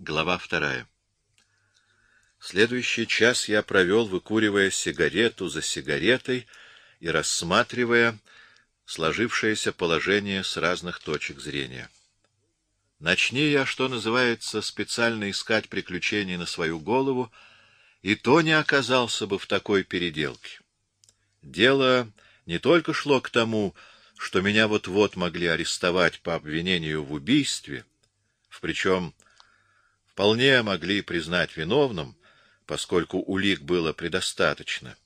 Глава вторая. Следующий час я провел, выкуривая сигарету за сигаретой и рассматривая сложившееся положение с разных точек зрения. Начни я, что называется, специально искать приключений на свою голову, и то не оказался бы в такой переделке. Дело не только шло к тому, что меня вот-вот могли арестовать по обвинению в убийстве, в причем вполне могли признать виновным, поскольку улик было предостаточно.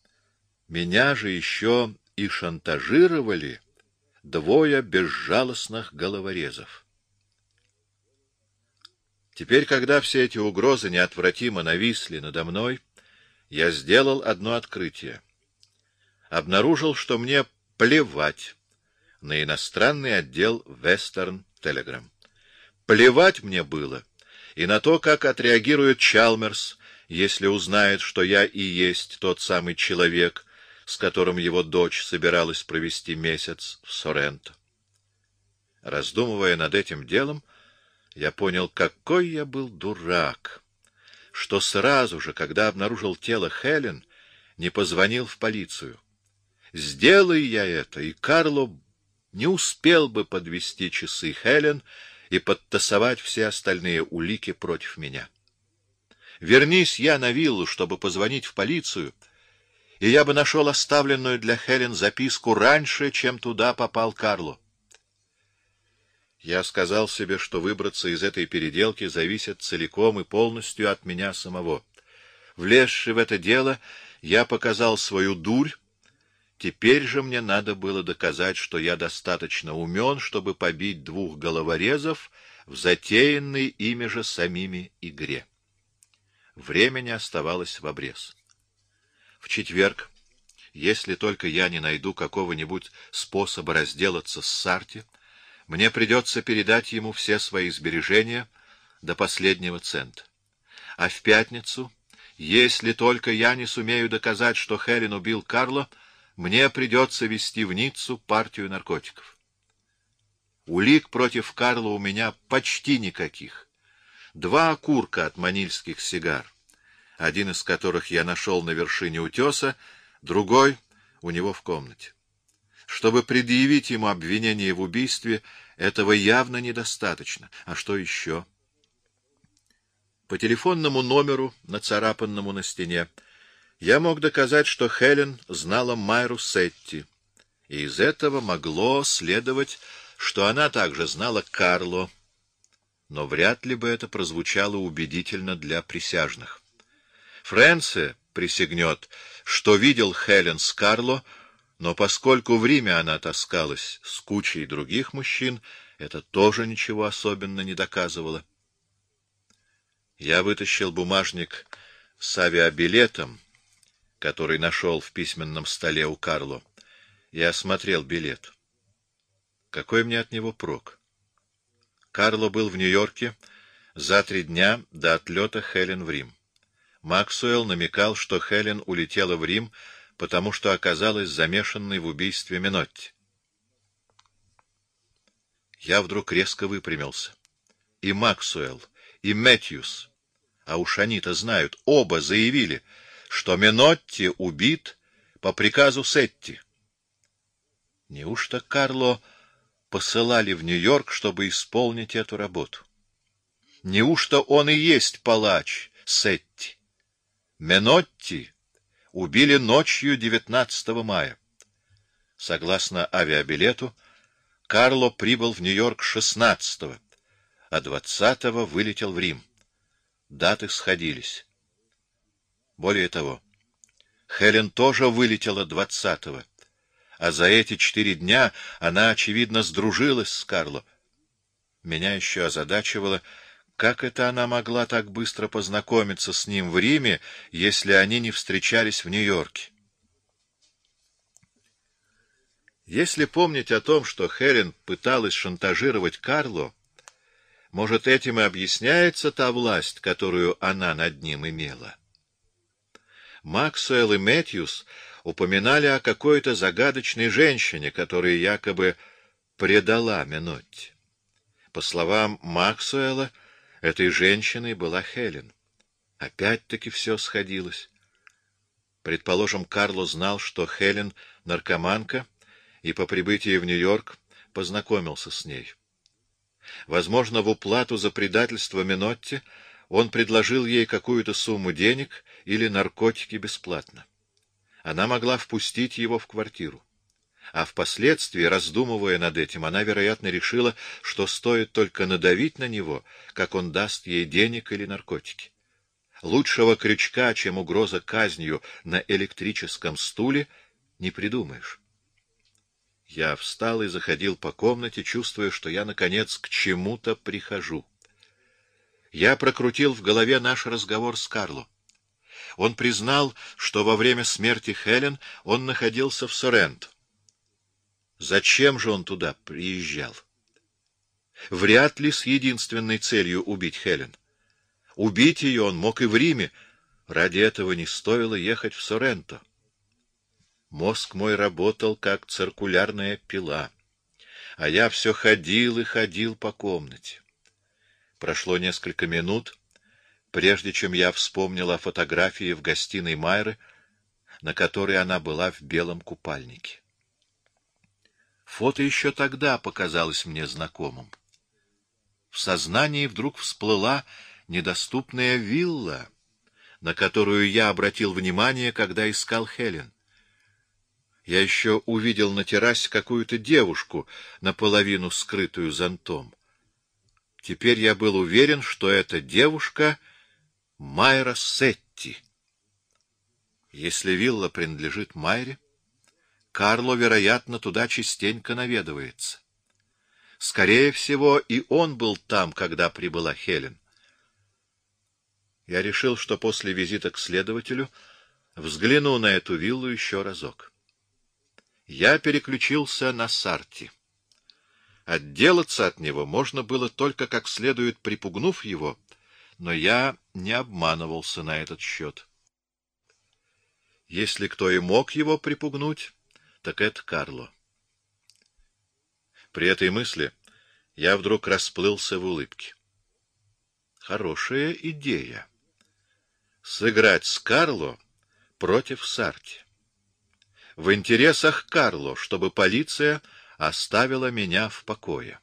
Меня же еще и шантажировали двое безжалостных головорезов. Теперь, когда все эти угрозы неотвратимо нависли надо мной, я сделал одно открытие. Обнаружил, что мне плевать на иностранный отдел Western Telegram. Плевать мне было и на то, как отреагирует Чалмерс, если узнает, что я и есть тот самый человек, с которым его дочь собиралась провести месяц в Соренто. Раздумывая над этим делом, я понял, какой я был дурак, что сразу же, когда обнаружил тело Хелен, не позвонил в полицию. Сделай я это, и Карло не успел бы подвести часы Хелен и подтасовать все остальные улики против меня. Вернись я на виллу, чтобы позвонить в полицию, и я бы нашел оставленную для Хелен записку раньше, чем туда попал Карло. Я сказал себе, что выбраться из этой переделки зависит целиком и полностью от меня самого. Влезши в это дело, я показал свою дурь, Теперь же мне надо было доказать, что я достаточно умен, чтобы побить двух головорезов в затеянной ими же самими игре. Времени оставалось в обрез. В четверг, если только я не найду какого-нибудь способа разделаться с Сарти, мне придется передать ему все свои сбережения до последнего цента. А в пятницу, если только я не сумею доказать, что Хелен убил Карла, мне придется вести в Ниццу партию наркотиков. Улик против Карла у меня почти никаких. Два окурка от манильских сигар, один из которых я нашел на вершине утеса, другой у него в комнате. Чтобы предъявить ему обвинение в убийстве, этого явно недостаточно. А что еще? По телефонному номеру, нацарапанному на стене, я мог доказать, что Хелен знала Майру Сетти, и из этого могло следовать, что она также знала Карло, но вряд ли бы это прозвучало убедительно для присяжных. Фрэнсе присягнет, что видел Хелен с Карло, но поскольку в Риме она таскалась с кучей других мужчин, это тоже ничего особенно не доказывало. Я вытащил бумажник с авиабилетом, который нашел в письменном столе у Карло, и осмотрел билет. Какой мне от него прок? Карло был в Нью-Йорке за три дня до отлета Хелен в Рим. Максуэлл намекал, что Хелен улетела в Рим, потому что оказалась замешанной в убийстве Минотти. Я вдруг резко выпрямился. И Максуэлл, и Мэтьюс, а уж они-то знают, оба заявили — что Менотти убит по приказу Сетти. Неужто Карло посылали в Нью-Йорк, чтобы исполнить эту работу? Неужто он и есть палач Сетти? Менотти убили ночью 19 мая. Согласно авиабилету, Карло прибыл в Нью-Йорк 16 а 20 вылетел в Рим. Даты сходились. Более того, Хелен тоже вылетела двадцатого, а за эти четыре дня она, очевидно, сдружилась с Карло. Меня еще озадачивало, как это она могла так быстро познакомиться с ним в Риме, если они не встречались в Нью-Йорке. Если помнить о том, что Хелен пыталась шантажировать Карло, может, этим и объясняется та власть, которую она над ним имела. Максуэлл и Мэтьюс упоминали о какой-то загадочной женщине, которая якобы предала Менотти. По словам Максуэлла, Этой женщиной была Хелен. Опять-таки все сходилось. Предположим, Карло знал, что Хелен — наркоманка, и по прибытии в Нью-Йорк познакомился с ней. Возможно, в уплату за предательство Минотти он предложил ей какую-то сумму денег или наркотики бесплатно. Она могла впустить его в квартиру. А впоследствии, раздумывая над этим, она, вероятно, решила, что стоит только надавить на него, как он даст ей денег или наркотики. Лучшего крючка, чем угроза казнью на электрическом стуле, не придумаешь. Я встал и заходил по комнате, чувствуя, что я, наконец, к чему-то прихожу. Я прокрутил в голове наш разговор с Карло. Он признал, что во время смерти Хелен он находился в Соренто. Зачем же он туда приезжал? Вряд ли с единственной целью убить Хелен. Убить ее он мог и в Риме. Ради этого не стоило ехать в Соренто. Мозг мой работал, как циркулярная пила, а я все ходил и ходил по комнате. Прошло несколько минут, прежде чем я вспомнил о фотографии в гостиной Майры, на которой она была в белом купальнике. Фото еще тогда показалось мне знакомым. В сознании вдруг всплыла недоступная вилла, на которую я обратил внимание, когда искал Хелен. Я еще увидел на террасе какую-то девушку, наполовину скрытую зонтом. Теперь я был уверен, что эта девушка — Майра Сетти. Если вилла принадлежит Майре, Карло, вероятно, туда частенько наведывается. Скорее всего, и он был там, когда прибыла Хелен. Я решил, что после визита к следователю взгляну на эту виллу еще разок я переключился на Сарти. Отделаться от него можно было только как следует припугнув его, но я не обманывался на этот счет. Если кто и мог его припугнуть, так это Карло. При этой мысли я вдруг расплылся в улыбке. Хорошая идея. Сыграть с Карло против Сарти в интересах Карло, чтобы полиция оставила меня в покое.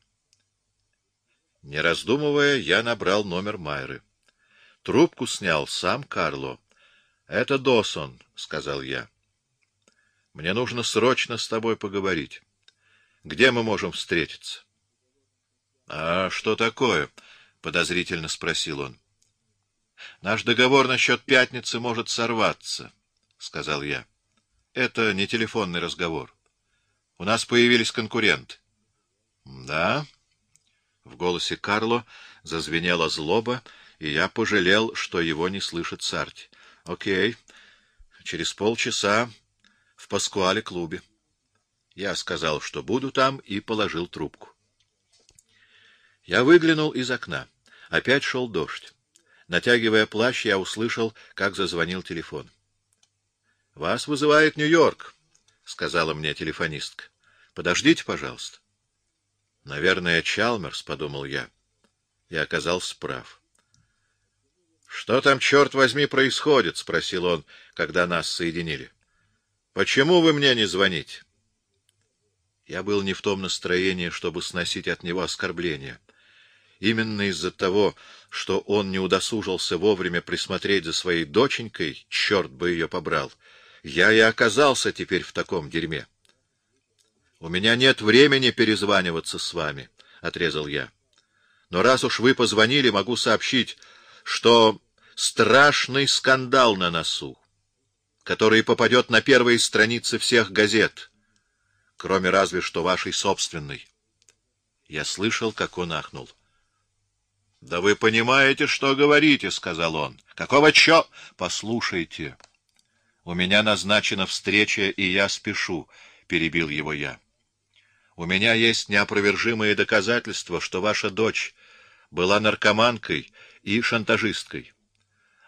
Не раздумывая, я набрал номер Майры. Трубку снял сам Карло. — Это Досон, — сказал я. — Мне нужно срочно с тобой поговорить. Где мы можем встретиться? — А что такое? — подозрительно спросил он. — Наш договор насчет пятницы может сорваться, — сказал я. — это не телефонный разговор. У нас появились конкуренты. — Да? В голосе Карло зазвенела злоба, и я пожалел, что его не слышит Сарти. — Окей. Через полчаса в Паскуале-клубе. Я сказал, что буду там, и положил трубку. Я выглянул из окна. Опять шел дождь. Натягивая плащ, я услышал, как зазвонил телефон. — вас вызывает Нью-Йорк, сказала мне телефонистка. Подождите, пожалуйста. Наверное, Чалмерс, подумал я. И оказался прав. Что там, черт возьми, происходит? спросил он, когда нас соединили. Почему вы мне не звоните? Я был не в том настроении, чтобы сносить от него оскорбления. Именно из-за того, что он не удосужился вовремя присмотреть за своей доченькой, черт бы ее побрал, я и оказался теперь в таком дерьме. — У меня нет времени перезваниваться с вами, — отрезал я. — Но раз уж вы позвонили, могу сообщить, что страшный скандал на носу, который попадет на первые страницы всех газет, кроме разве что вашей собственной. Я слышал, как он ахнул. — Да вы понимаете, что говорите, — сказал он. — Какого чё? — Послушайте. — у меня назначена встреча, и я спешу, — перебил его я. У меня есть неопровержимые доказательства, что ваша дочь была наркоманкой и шантажисткой.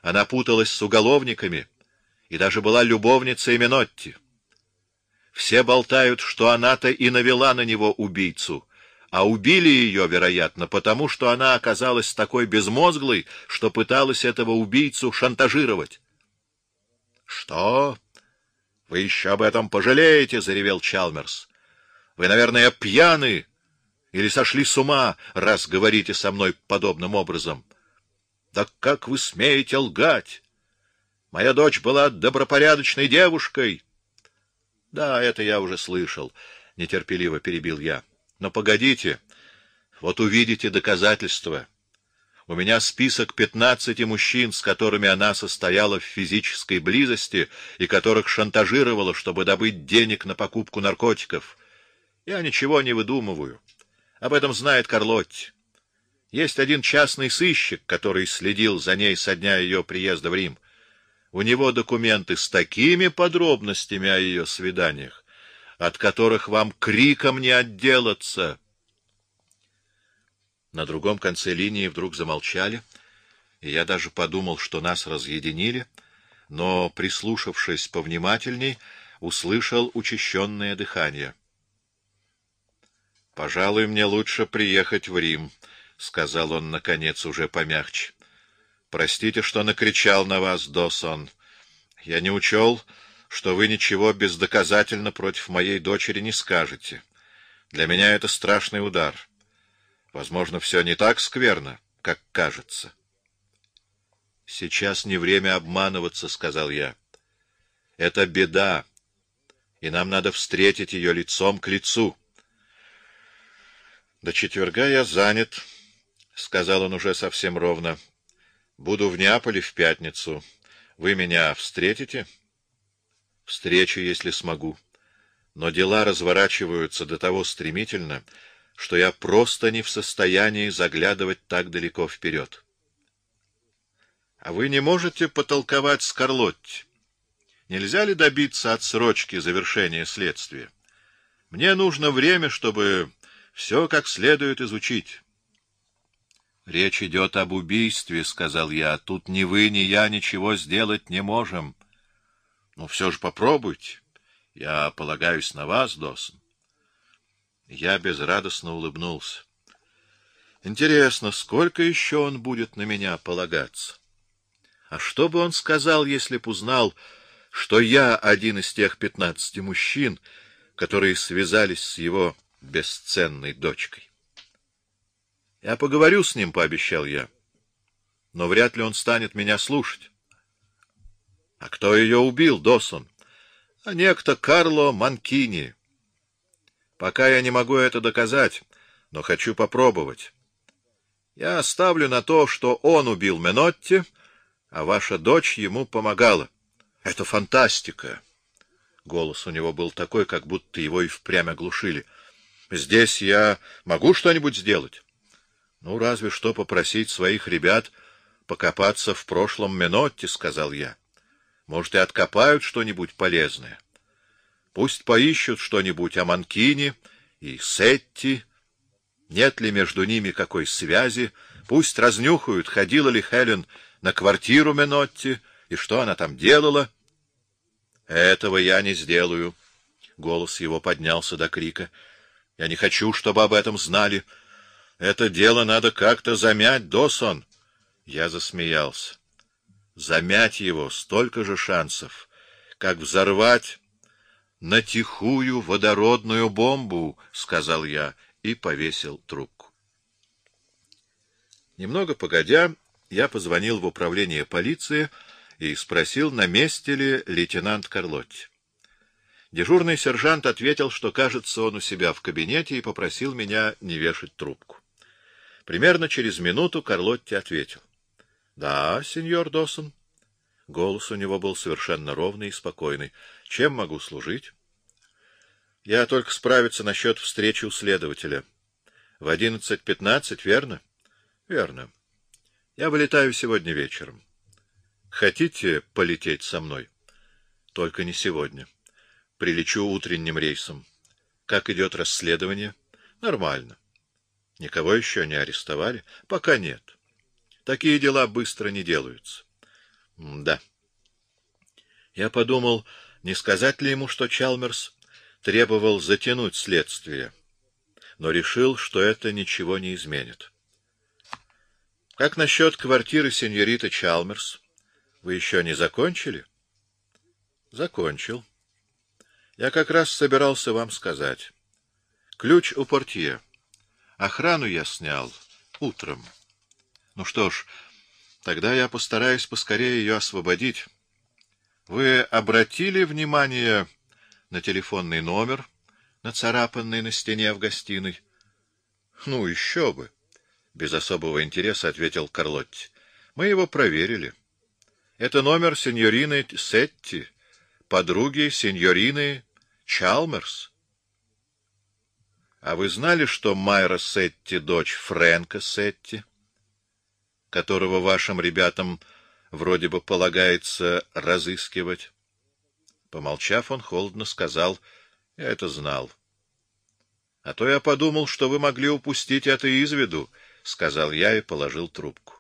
Она путалась с уголовниками и даже была любовницей Минотти. Все болтают, что она-то и навела на него убийцу, а убили ее, вероятно, потому что она оказалась такой безмозглой, что пыталась этого убийцу шантажировать. — Что? Вы еще об этом пожалеете? — заревел Чалмерс. — Вы, наверное, пьяны или сошли с ума, раз говорите со мной подобным образом. Да как вы смеете лгать? Моя дочь была добропорядочной девушкой. — Да, это я уже слышал, — нетерпеливо перебил я. Но погодите, вот увидите доказательства. У меня список пятнадцати мужчин, с которыми она состояла в физической близости и которых шантажировала, чтобы добыть денег на покупку наркотиков. Я ничего не выдумываю. Об этом знает Карлотти. Есть один частный сыщик, который следил за ней со дня ее приезда в Рим. У него документы с такими подробностями о ее свиданиях, от которых вам криком не отделаться. На другом конце линии вдруг замолчали, и я даже подумал, что нас разъединили, но, прислушавшись повнимательней, услышал учащенное дыхание. — Пожалуй, мне лучше приехать в Рим, — сказал он, наконец, уже помягче. — Простите, что накричал на вас, Досон. Я не учел что вы ничего бездоказательно против моей дочери не скажете. Для меня это страшный удар. Возможно, все не так скверно, как кажется. — Сейчас не время обманываться, — сказал я. — Это беда, и нам надо встретить ее лицом к лицу. — До четверга я занят, — сказал он уже совсем ровно. — Буду в Неаполе в пятницу. Вы меня встретите? — встречу, если смогу. Но дела разворачиваются до того стремительно, что я просто не в состоянии заглядывать так далеко вперед. А вы не можете потолковать с Карлотти? Нельзя ли добиться отсрочки завершения следствия? Мне нужно время, чтобы все как следует изучить. — Речь идет об убийстве, — сказал я. — Тут ни вы, ни я ничего сделать не можем. — ну, все же попробуйте. Я полагаюсь на вас, Досон. Я безрадостно улыбнулся. Интересно, сколько еще он будет на меня полагаться? А что бы он сказал, если б узнал, что я один из тех пятнадцати мужчин, которые связались с его бесценной дочкой? Я поговорю с ним, — пообещал я, — но вряд ли он станет меня слушать. А кто ее убил, Досон? А некто Карло Манкини. Пока я не могу это доказать, но хочу попробовать. Я ставлю на то, что он убил Менотти, а ваша дочь ему помогала. Это фантастика. Голос у него был такой, как будто его и впрямь оглушили. Здесь я могу что-нибудь сделать? Ну, разве что попросить своих ребят покопаться в прошлом Менотти, — сказал я. Может, и откопают что-нибудь полезное. Пусть поищут что-нибудь о Манкине и Сетти. Нет ли между ними какой связи? Пусть разнюхают, ходила ли Хелен на квартиру Менотти и что она там делала. Этого я не сделаю. Голос его поднялся до крика. Я не хочу, чтобы об этом знали. Это дело надо как-то замять, Досон. Я засмеялся замять его столько же шансов, как взорвать на тихую водородную бомбу, — сказал я и повесил трубку. Немного погодя, я позвонил в управление полиции и спросил, на месте ли лейтенант Карлотти. Дежурный сержант ответил, что, кажется, он у себя в кабинете и попросил меня не вешать трубку. Примерно через минуту Карлотти ответил. — Да, сеньор Досон. Голос у него был совершенно ровный и спокойный. — Чем могу служить? — Я только справиться насчет встречи у следователя. — В одиннадцать пятнадцать, верно? — Верно. Я вылетаю сегодня вечером. Хотите полететь со мной? — Только не сегодня. Прилечу утренним рейсом. Как идет расследование? — Нормально. Никого еще не арестовали? — Пока нет. — Такие дела быстро не делаются. да. Я подумал, не сказать ли ему, что Чалмерс требовал затянуть следствие. но решил, что это ничего не изменит. — Как насчет квартиры сеньориты Чалмерс? Вы еще не закончили? — Закончил. Я как раз собирался вам сказать. Ключ у портье. Охрану я снял утром. Ну что ж, тогда я постараюсь поскорее ее освободить. Вы обратили внимание на телефонный номер, нацарапанный на стене в гостиной? — Ну, еще бы! — без особого интереса ответил Карлотти. — Мы его проверили. Это номер сеньорины Сетти, подруги сеньорины Чалмерс. А вы знали, что Майра Сетти — дочь Фрэнка Сетти, которого вашим ребятам вроде бы полагается разыскивать? Помолчав, он холодно сказал, — Я это знал. — А то я подумал, что вы могли упустить это из виду, — сказал я и положил трубку.